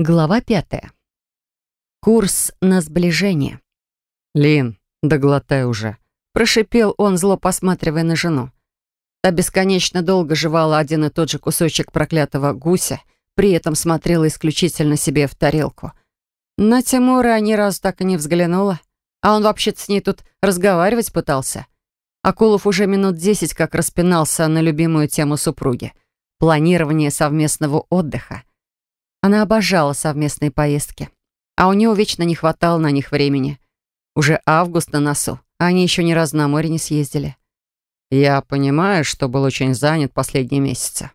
Глава пятая. Курс на сближение. «Лин, доглотай уже», — прошипел он, зло посматривая на жену. Та бесконечно долго жевала один и тот же кусочек проклятого гуся, при этом смотрела исключительно себе в тарелку. На Тимура ни разу так и не взглянула, а он вообще-то с ней тут разговаривать пытался. Акулов уже минут десять как распинался на любимую тему супруги — планирование совместного отдыха. Она обожала совместные поездки. А у него вечно не хватало на них времени. Уже август на носу, а они еще ни разу на море не съездили. «Я понимаю, что был очень занят последние месяцы.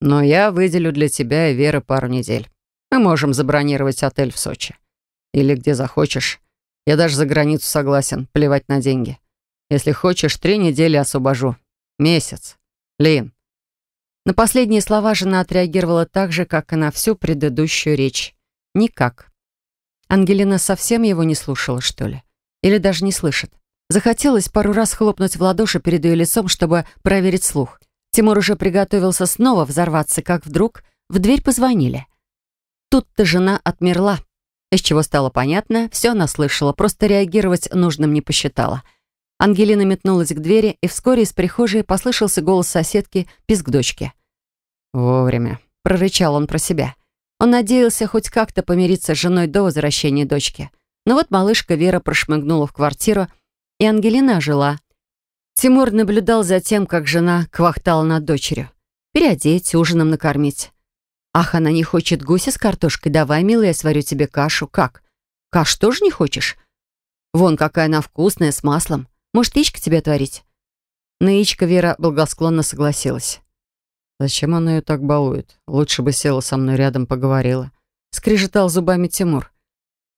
Но я выделю для тебя и Веры пару недель. Мы можем забронировать отель в Сочи. Или где захочешь. Я даже за границу согласен, плевать на деньги. Если хочешь, три недели освобожу. Месяц. Лин, на последние слова жена отреагировала так же, как и на всю предыдущую речь. Никак. Ангелина совсем его не слушала, что ли? Или даже не слышит? Захотелось пару раз хлопнуть в ладоши перед ее лицом, чтобы проверить слух. Тимур уже приготовился снова взорваться, как вдруг в дверь позвонили. Тут-то жена отмерла. Из чего стало понятно, все она слышала, просто реагировать нужным не посчитала. Ангелина метнулась к двери, и вскоре из прихожей послышался голос соседки, писк дочки. «Вовремя», — прорычал он про себя. Он надеялся хоть как-то помириться с женой до возвращения дочки. Но вот малышка Вера прошмыгнула в квартиру, и Ангелина ожила. Тимур наблюдал за тем, как жена квахтала над дочерью. Переодеть, ужином накормить. «Ах, она не хочет гуся с картошкой? Давай, милая, я сварю тебе кашу. Как? Каш тоже не хочешь? Вон, какая она вкусная, с маслом. Может, яичко тебе отварить?» На яичко Вера благосклонно согласилась. Зачем она ее так балует? Лучше бы села со мной рядом, поговорила. Скрежетал зубами Тимур.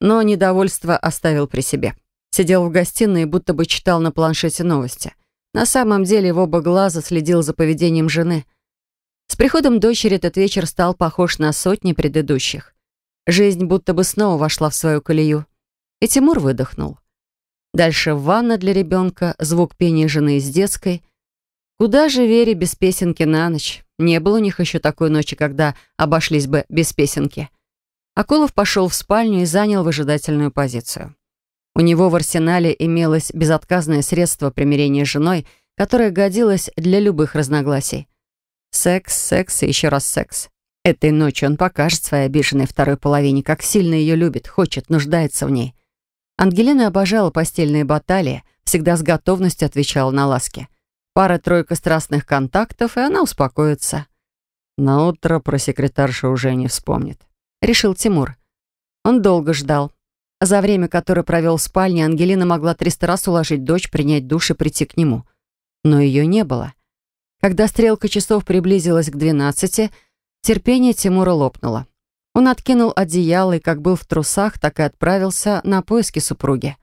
Но недовольство оставил при себе. Сидел в гостиной будто бы читал на планшете новости. На самом деле в оба глаза следил за поведением жены. С приходом дочери этот вечер стал похож на сотни предыдущих. Жизнь будто бы снова вошла в свою колею. И Тимур выдохнул. Дальше ванна для ребенка, звук пения жены из детской. Куда же Вере без песенки на ночь? Не было у них еще такой ночи, когда обошлись бы без песенки. Акулов пошел в спальню и занял выжидательную позицию. У него в арсенале имелось безотказное средство примирения с женой, которое годилось для любых разногласий. Секс, секс и еще раз секс. Этой ночью он покажет своей обиженной второй половине, как сильно ее любит, хочет, нуждается в ней. Ангелина обожала постельные баталии, всегда с готовностью отвечала на ласки. Пара-тройка страстных контактов, и она успокоится. На утро про секретарша уже не вспомнит. Решил Тимур. Он долго ждал. За время, которое провел в спальне, Ангелина могла триста раз уложить дочь, принять душ и прийти к нему. Но ее не было. Когда стрелка часов приблизилась к двенадцати, терпение Тимура лопнуло. Он откинул одеяло и, как был в трусах, так и отправился на поиски супруги.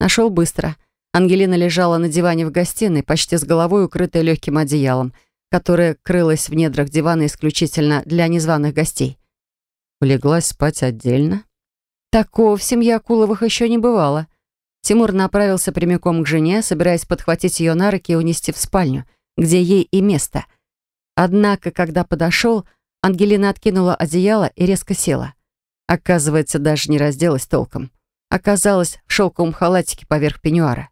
Нашел быстро. Ангелина лежала на диване в гостиной, почти с головой укрытая легким одеялом, которое крылось в недрах дивана исключительно для незваных гостей. Улеглась спать отдельно? Такого в семье Акуловых еще не бывало. Тимур направился прямиком к жене, собираясь подхватить ее на руки и унести в спальню, где ей и место. Однако, когда подошел, Ангелина откинула одеяло и резко села. Оказывается, даже не разделась толком. Оказалась в шелковом халатике поверх пеньюара.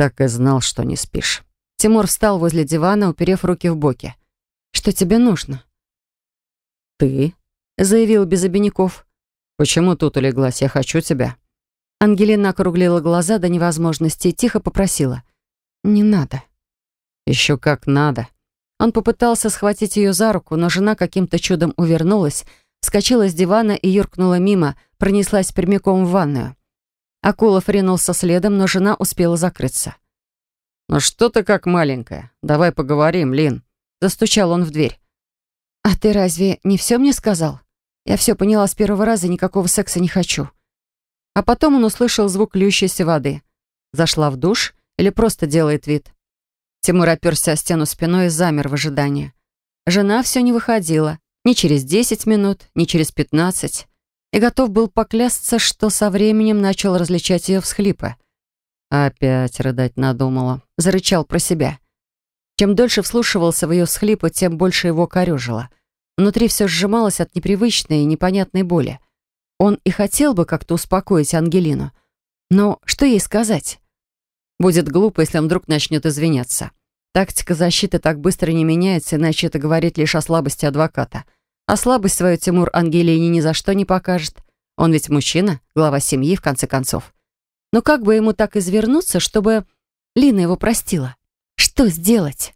Так и знал, что не спишь. Тимур встал возле дивана, уперев руки в боки. «Что тебе нужно?» «Ты?» — заявил без обиняков. «Почему тут улеглась? Я хочу тебя». Ангелина округлила глаза до невозможности и тихо попросила. «Не надо». «Еще как надо». Он попытался схватить ее за руку, но жена каким-то чудом увернулась, вскочила с дивана и юркнула мимо, пронеслась прямиком в ванную. Акулов ринулся следом, но жена успела закрыться. «Ну что ты как маленькая? Давай поговорим, Лин». Застучал он в дверь. «А ты разве не все мне сказал? Я все поняла с первого раза никакого секса не хочу». А потом он услышал звук льющейся воды. Зашла в душ или просто делает вид. Тимур оперся о стену спиной и замер в ожидании. Жена все не выходила. Ни через десять минут, ни через пятнадцать и готов был поклясться, что со временем начал различать ее всхлипы. Опять рыдать надумала. Зарычал про себя. Чем дольше вслушивался в ее всхлипы, тем больше его корёжило. Внутри все сжималось от непривычной и непонятной боли. Он и хотел бы как-то успокоить Ангелину. Но что ей сказать? Будет глупо, если он вдруг начнет извиняться. Тактика защиты так быстро не меняется, иначе это говорит лишь о слабости адвоката. А слабость свою Тимур Ангелине ни за что не покажет. Он ведь мужчина, глава семьи, в конце концов. Но как бы ему так извернуться, чтобы Лина его простила? Что сделать?